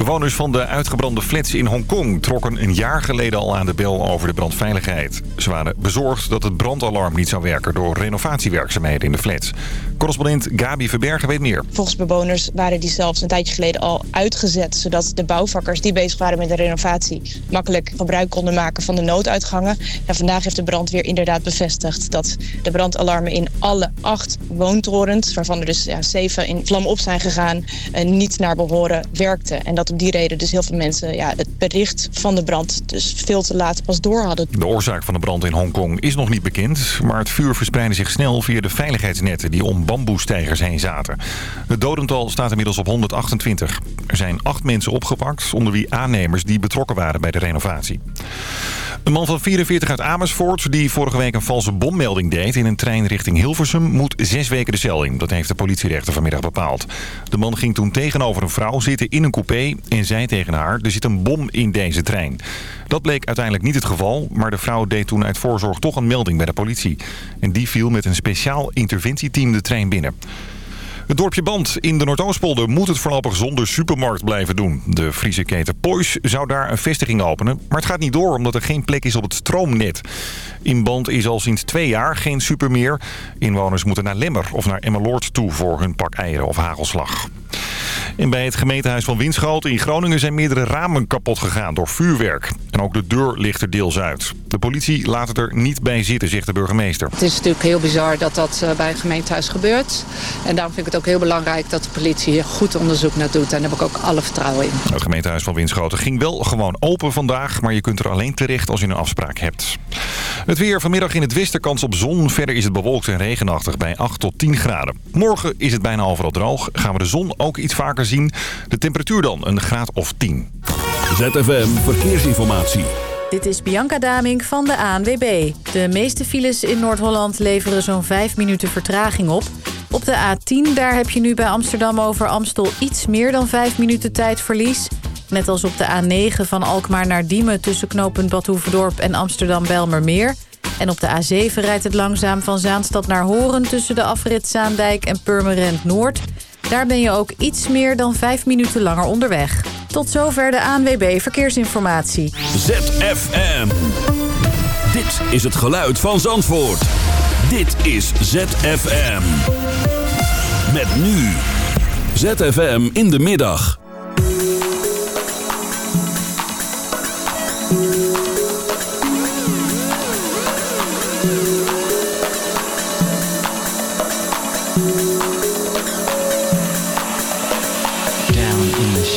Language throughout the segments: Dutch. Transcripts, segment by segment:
Bewoners van de uitgebrande flats in Hongkong trokken een jaar geleden al aan de bel over de brandveiligheid. Ze waren bezorgd dat het brandalarm niet zou werken door renovatiewerkzaamheden in de flats. Correspondent Gabi Verbergen weet meer. Volgens bewoners waren die zelfs een tijdje geleden al uitgezet... zodat de bouwvakkers die bezig waren met de renovatie... makkelijk gebruik konden maken van de nooduitgangen. En vandaag heeft de brandweer inderdaad bevestigd... dat de brandalarmen in alle acht woontorens... waarvan er dus ja, zeven in vlam op zijn gegaan... Uh, niet naar behoren werkten. En dat om die reden dus heel veel mensen ja, het bericht van de brand... dus veel te laat pas door hadden. De oorzaak van de brand in Hongkong is nog niet bekend... maar het vuur verspreidde zich snel via de veiligheidsnetten... die om bamboestijgers heen zaten. Het dodental staat inmiddels op 128. Er zijn acht mensen opgepakt, onder wie aannemers die betrokken waren bij de renovatie. Een man van 44 uit Amersfoort die vorige week een valse bommelding deed... in een trein richting Hilversum moet zes weken de cel in. Dat heeft de politierechter vanmiddag bepaald. De man ging toen tegenover een vrouw zitten in een coupé... en zei tegen haar, er zit een bom in deze trein. Dat bleek uiteindelijk niet het geval... maar de vrouw deed toen uit voorzorg toch een melding bij de politie. En die viel met een speciaal interventieteam de trein binnen. Het dorpje Band in de Noordoostpolder moet het voorlopig zonder supermarkt blijven doen. De Friese keten Poys zou daar een vestiging openen. Maar het gaat niet door omdat er geen plek is op het stroomnet. In Band is al sinds twee jaar geen super meer. Inwoners moeten naar Lemmer of naar Emmeloord toe voor hun pak eieren of hagelslag. En bij het gemeentehuis van Winschoten in Groningen zijn meerdere ramen kapot gegaan door vuurwerk. En ook de deur ligt er deels uit. De politie laat het er niet bij zitten, zegt de burgemeester. Het is natuurlijk heel bizar dat dat bij het gemeentehuis gebeurt. En daarom vind ik het ook heel belangrijk dat de politie hier goed onderzoek naar doet. En daar heb ik ook alle vertrouwen in. Het gemeentehuis van Winschoten ging wel gewoon open vandaag. Maar je kunt er alleen terecht als je een afspraak hebt. Het weer vanmiddag in het westen kans op zon. Verder is het bewolkt en regenachtig bij 8 tot 10 graden. Morgen is het bijna overal droog. Gaan we de zon ook iets vaker zien. De temperatuur dan een graad of 10. ZFM Verkeersinformatie. Dit is Bianca Damink van de ANWB. De meeste files in Noord-Holland leveren zo'n 5 minuten vertraging op. Op de A10 daar heb je nu bij Amsterdam over Amstel iets meer dan 5 minuten tijdverlies. Net als op de A9 van Alkmaar naar Diemen tussen knooppunt Badhoevedorp en Amsterdam-Belmermeer. En op de A7 rijdt het langzaam van Zaanstad naar Horen tussen de afrit Zaandijk en Purmerend Noord. Daar ben je ook iets meer dan 5 minuten langer onderweg. Tot zover de ANWB Verkeersinformatie. ZFM. Dit is het geluid van Zandvoort. Dit is ZFM. Met nu. ZFM in de middag.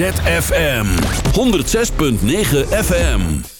ZFM 106.9 FM.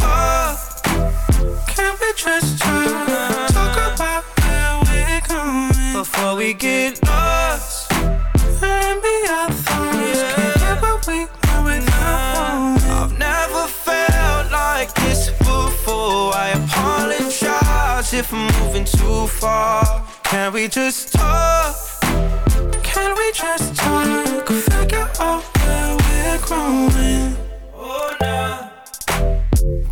Can we just talk? About where we're going before we get lost. Maybe our thoughts can't get what we want without knowing. I've never felt like this before. I apologize if I'm moving too far. Can we just talk? Can we just talk? Figure out where we're growing. Oh, nah.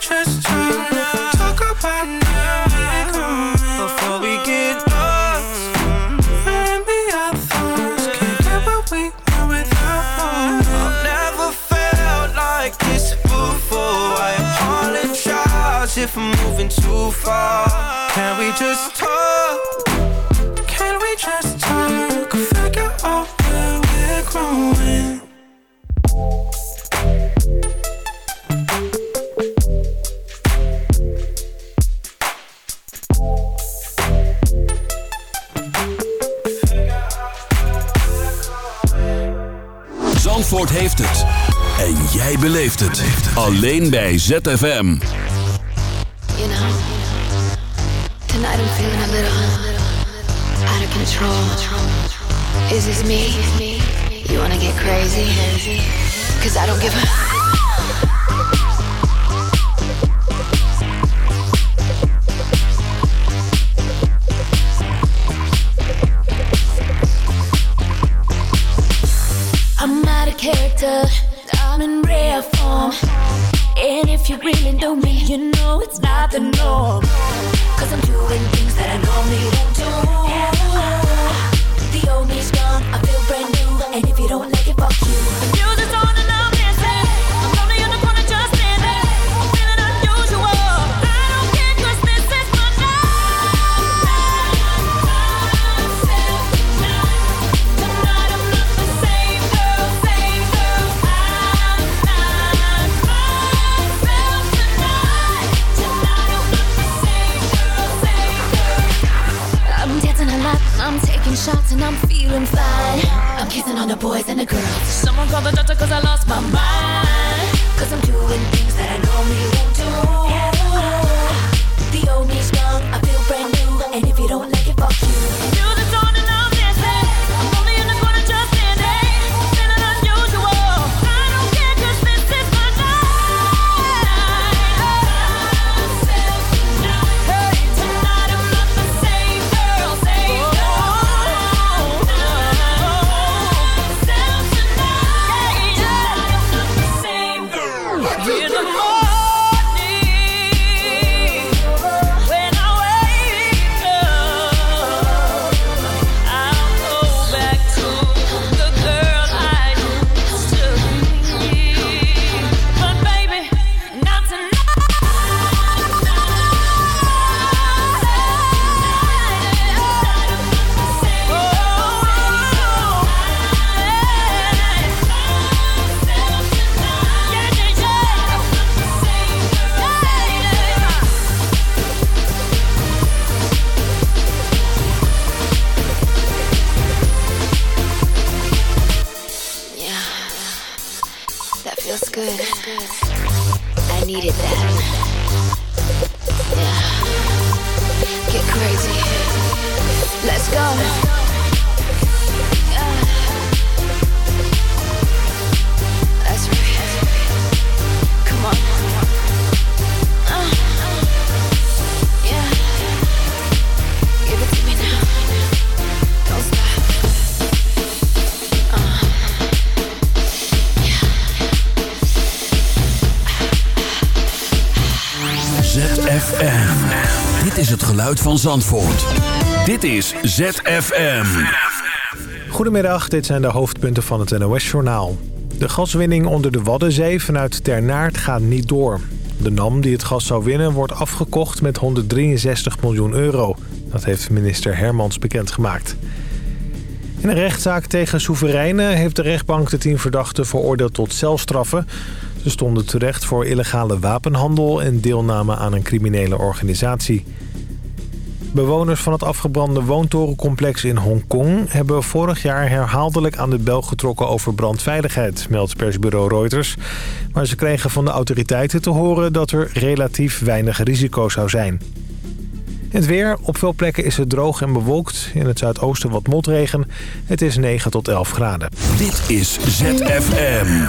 Just talk? About where before we get lost. Can't get what we want without. I've never felt like this before. I if I'm moving too far. Can we just talk? Zandvoort heeft het. En jij beleeft het. Alleen bij ZFM. You know, tonight I'm feeling a little out of control. Is this me? You wanna get crazy? Cause I don't give a. really know me, you know it's not the norm. Van Zandvoort. Dit is ZFM. Goedemiddag, dit zijn de hoofdpunten van het NOS-journaal. De gaswinning onder de Waddenzee vanuit Ternaert gaat niet door. De NAM die het gas zou winnen wordt afgekocht met 163 miljoen euro. Dat heeft minister Hermans bekendgemaakt. In een rechtszaak tegen soevereinen heeft de rechtbank de tien verdachten veroordeeld tot celstraffen. Ze stonden terecht voor illegale wapenhandel en deelname aan een criminele organisatie. Bewoners van het afgebrande woontorencomplex in Hongkong... hebben vorig jaar herhaaldelijk aan de bel getrokken over brandveiligheid... meldt persbureau Reuters. Maar ze kregen van de autoriteiten te horen dat er relatief weinig risico zou zijn. Het weer. Op veel plekken is het droog en bewolkt. In het zuidoosten wat motregen. Het is 9 tot 11 graden. Dit is ZFM.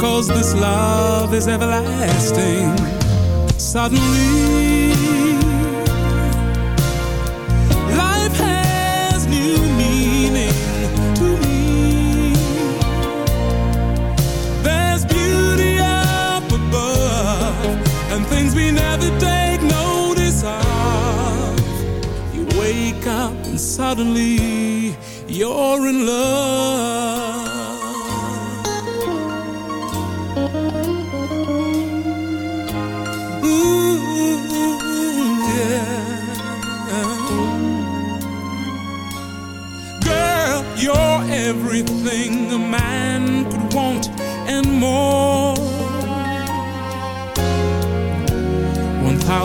Cause this love is everlasting. Suddenly Life has new meaning to me. There's beauty up above And things we never take notice of. You wake up and suddenly You're in love.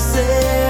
você.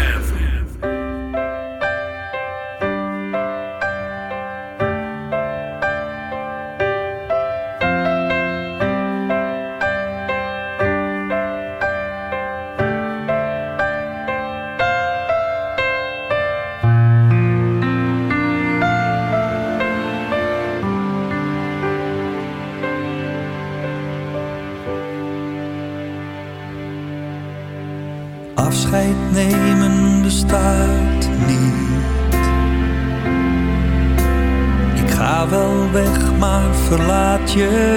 天。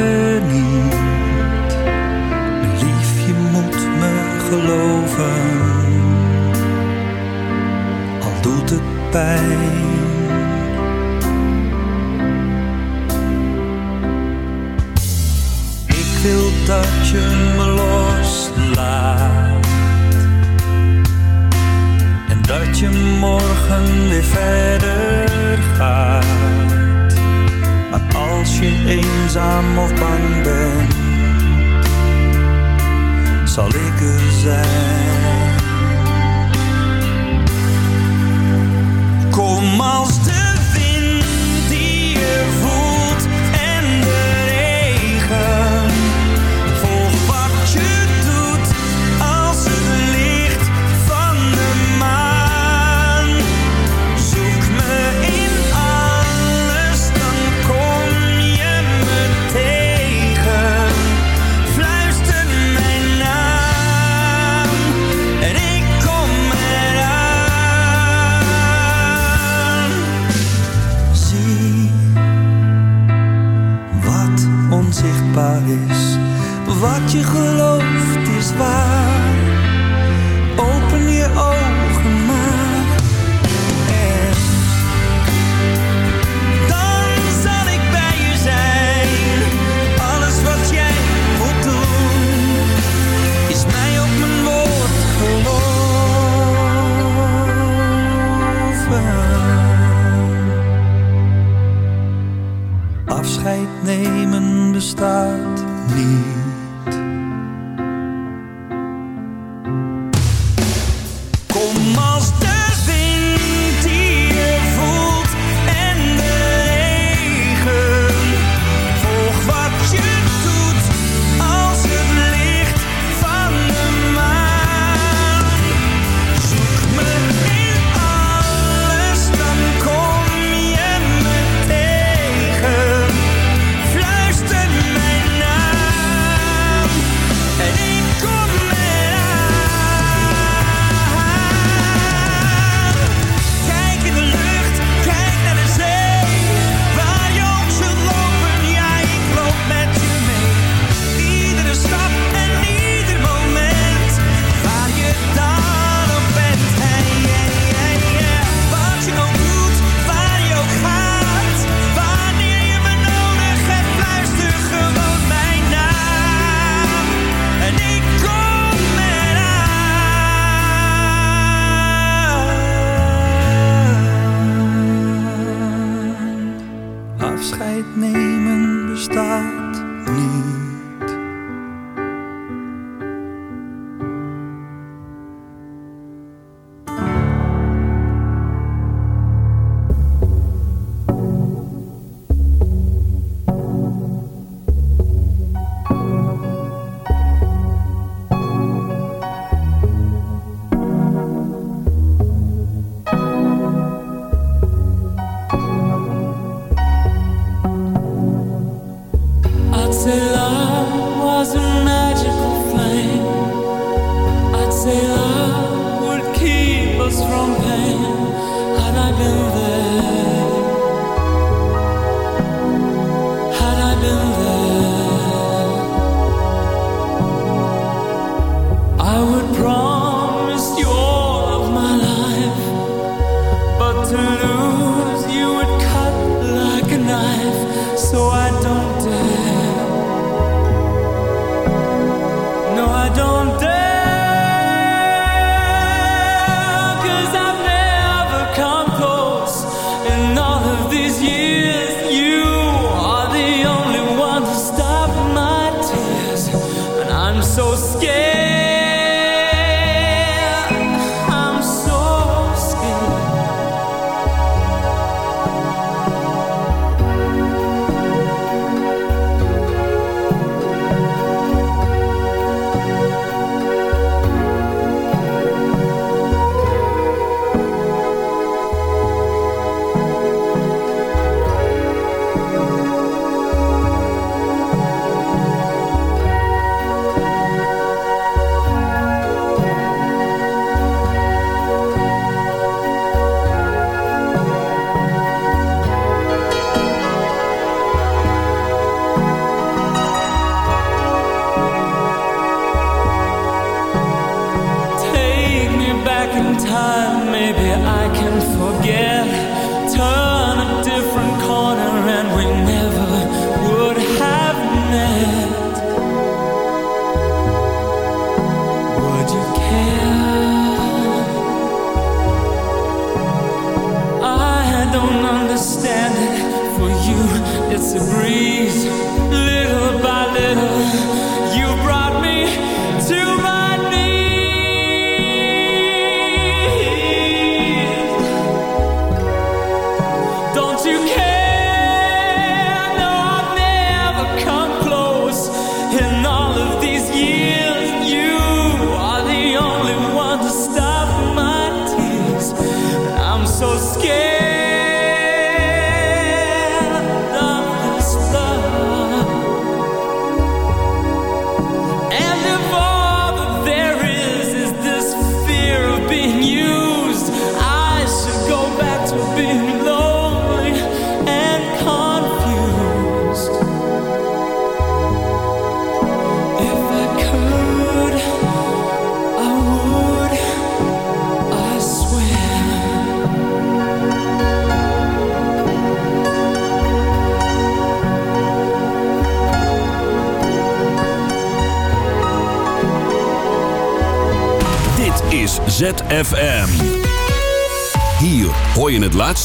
is. Wat je gelooft is waar. bestaat niet.